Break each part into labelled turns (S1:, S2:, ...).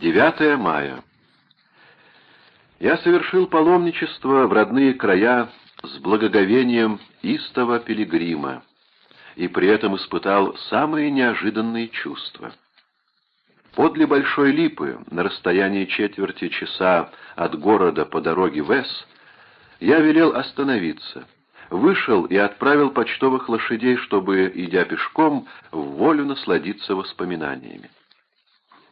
S1: 9 мая. Я совершил паломничество в родные края с благоговением истого пилигрима и при этом испытал самые неожиданные чувства. Подле Большой Липы, на расстоянии четверти часа от города по дороге в Эс, я велел остановиться, вышел и отправил почтовых лошадей, чтобы, идя пешком, в волю насладиться воспоминаниями.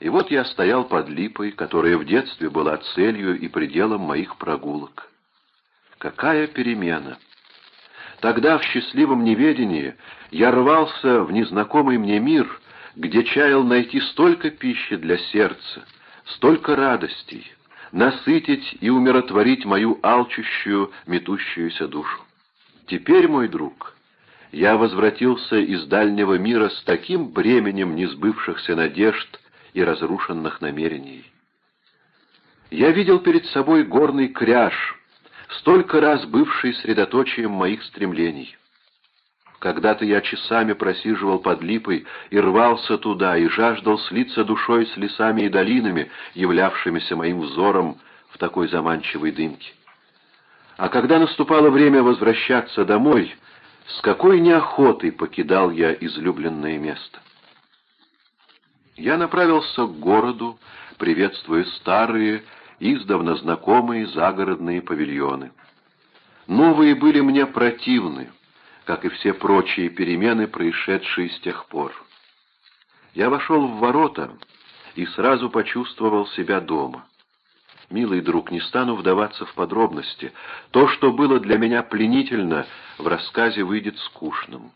S1: И вот я стоял под липой, которая в детстве была целью и пределом моих прогулок. Какая перемена! Тогда в счастливом неведении я рвался в незнакомый мне мир, где чаял найти столько пищи для сердца, столько радостей, насытить и умиротворить мою алчущую, метущуюся душу. Теперь, мой друг, я возвратился из дальнего мира с таким бременем несбывшихся надежд и разрушенных намерений. Я видел перед собой горный кряж, столько раз бывший средоточием моих стремлений. Когда-то я часами просиживал под липой и рвался туда, и жаждал слиться душой с лесами и долинами, являвшимися моим взором в такой заманчивой дымке. А когда наступало время возвращаться домой, с какой неохотой покидал я излюбленное место. Я направился к городу, приветствуя старые, издавна знакомые загородные павильоны. Новые были мне противны, как и все прочие перемены, происшедшие с тех пор. Я вошел в ворота и сразу почувствовал себя дома. Милый друг, не стану вдаваться в подробности. То, что было для меня пленительно, в рассказе выйдет скучным.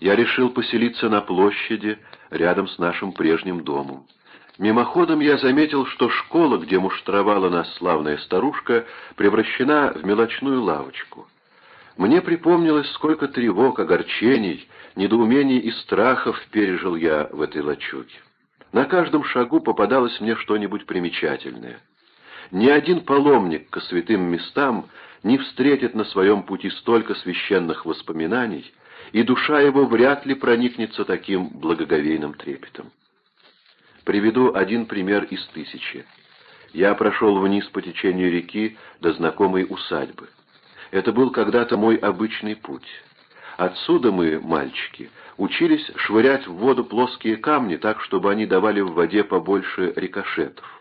S1: Я решил поселиться на площади, рядом с нашим прежним домом. Мимоходом я заметил, что школа, где муштровала нас славная старушка, превращена в мелочную лавочку. Мне припомнилось, сколько тревог, огорчений, недоумений и страхов пережил я в этой лачуге. На каждом шагу попадалось мне что-нибудь примечательное. Ни один паломник к святым местам не встретит на своем пути столько священных воспоминаний, и душа его вряд ли проникнется таким благоговейным трепетом. Приведу один пример из тысячи. Я прошел вниз по течению реки до знакомой усадьбы. Это был когда-то мой обычный путь. Отсюда мы, мальчики, учились швырять в воду плоские камни так, чтобы они давали в воде побольше рикошетов.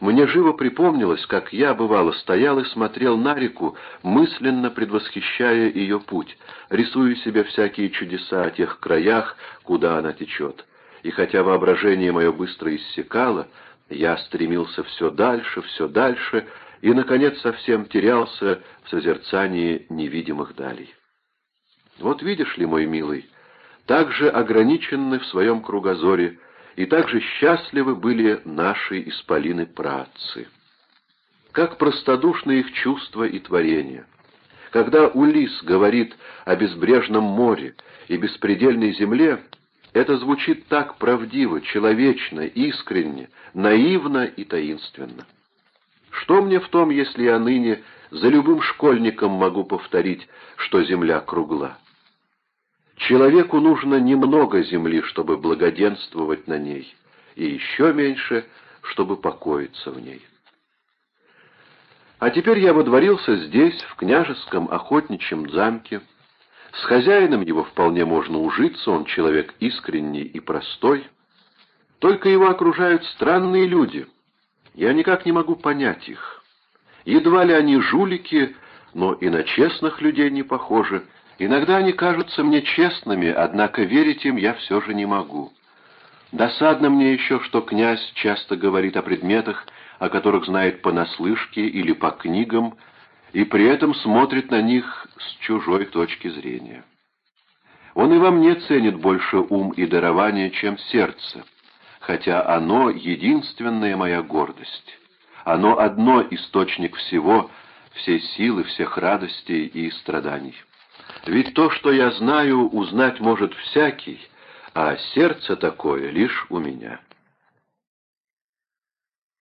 S1: Мне живо припомнилось, как я, бывало, стоял и смотрел на реку, мысленно предвосхищая ее путь, рисуя себе всякие чудеса о тех краях, куда она течет. И хотя воображение мое быстро иссякало, я стремился все дальше, все дальше, и, наконец, совсем терялся в созерцании невидимых далей. Вот видишь ли, мой милый, так же ограниченны в своем кругозоре и также счастливы были наши исполины-праотцы. Как простодушны их чувства и творения. Когда Улис говорит о безбрежном море и беспредельной земле, это звучит так правдиво, человечно, искренне, наивно и таинственно. Что мне в том, если я ныне за любым школьником могу повторить, что земля кругла? Человеку нужно немного земли, чтобы благоденствовать на ней, и еще меньше, чтобы покоиться в ней. А теперь я водворился здесь, в княжеском охотничьем замке. С хозяином его вполне можно ужиться, он человек искренний и простой. Только его окружают странные люди. Я никак не могу понять их. Едва ли они жулики, но и на честных людей не похожи, Иногда они кажутся мне честными, однако верить им я все же не могу. Досадно мне еще, что князь часто говорит о предметах, о которых знает понаслышке или по книгам, и при этом смотрит на них с чужой точки зрения. Он и во мне ценит больше ум и дарование, чем сердце, хотя оно — единственная моя гордость. Оно одно источник всего, всей силы, всех радостей и страданий. Ведь то, что я знаю, узнать может всякий, а сердце такое лишь у меня».